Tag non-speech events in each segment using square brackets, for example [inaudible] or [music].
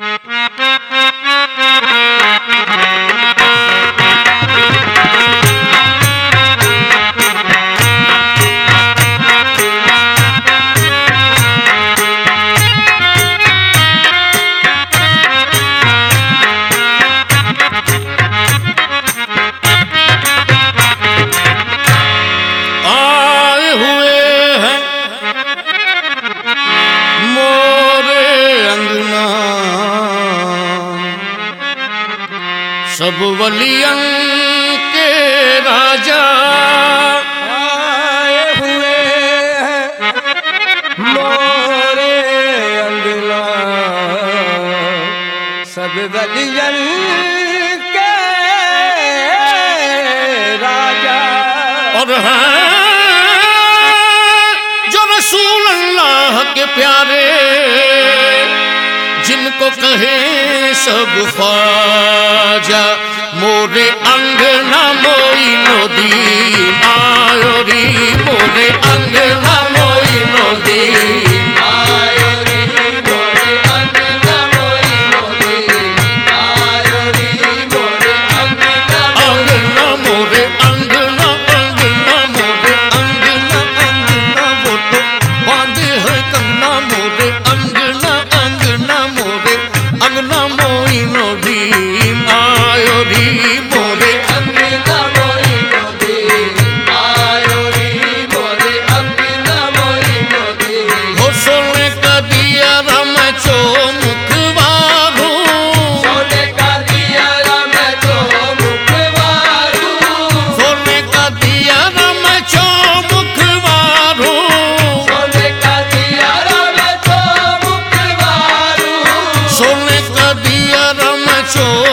Mm-hmm. [laughs] सब के राजा और जो रसूल अल्लाह के प्यारे, जिनको कहे सब फाजा मोरे अंग ना मोई मोदी मोरे mucho.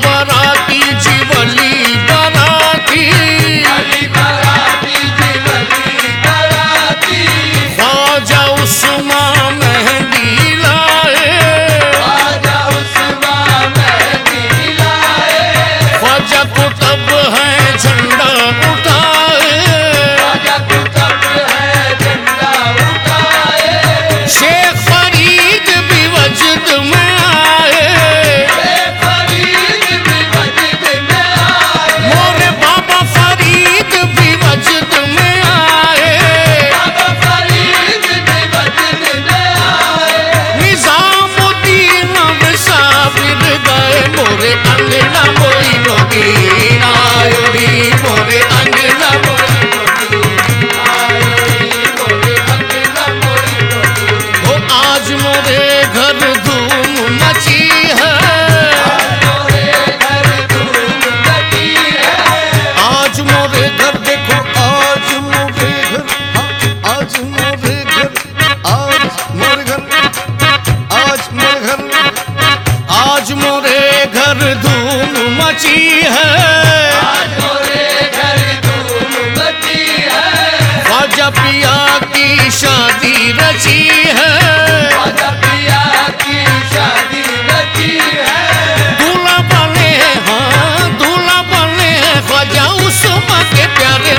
Barbara. राजा पिया की शादी रची है। राजा की शादी रची है। बने हाँ बने के प्यारे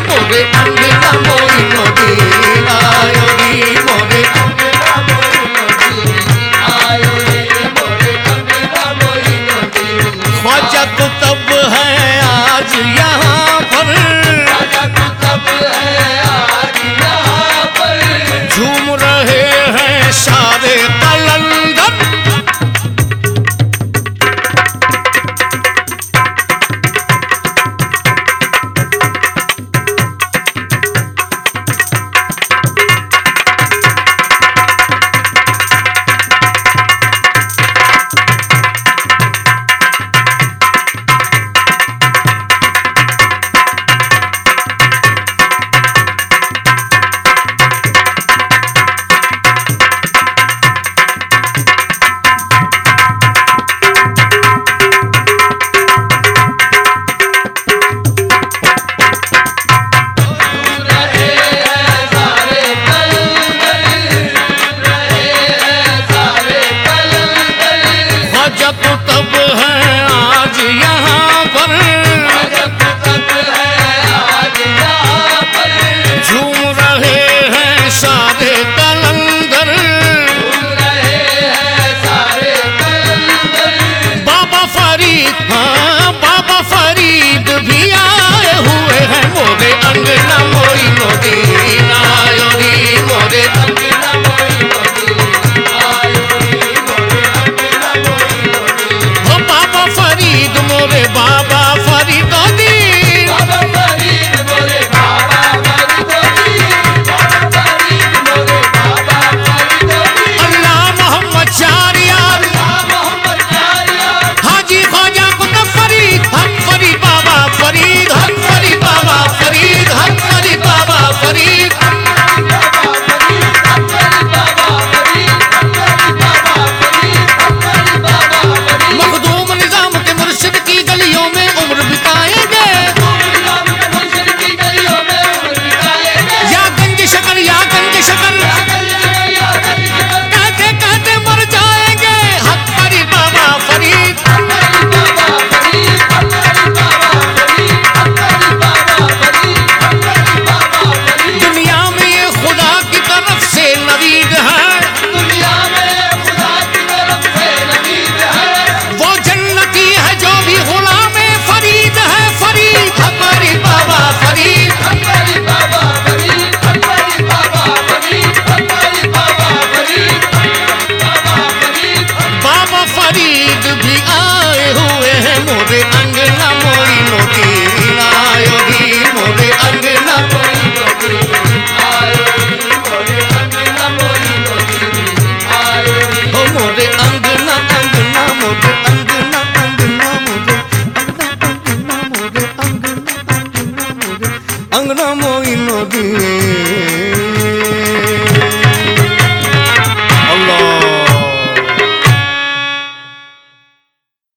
हाँ बाबा फरीद भी आ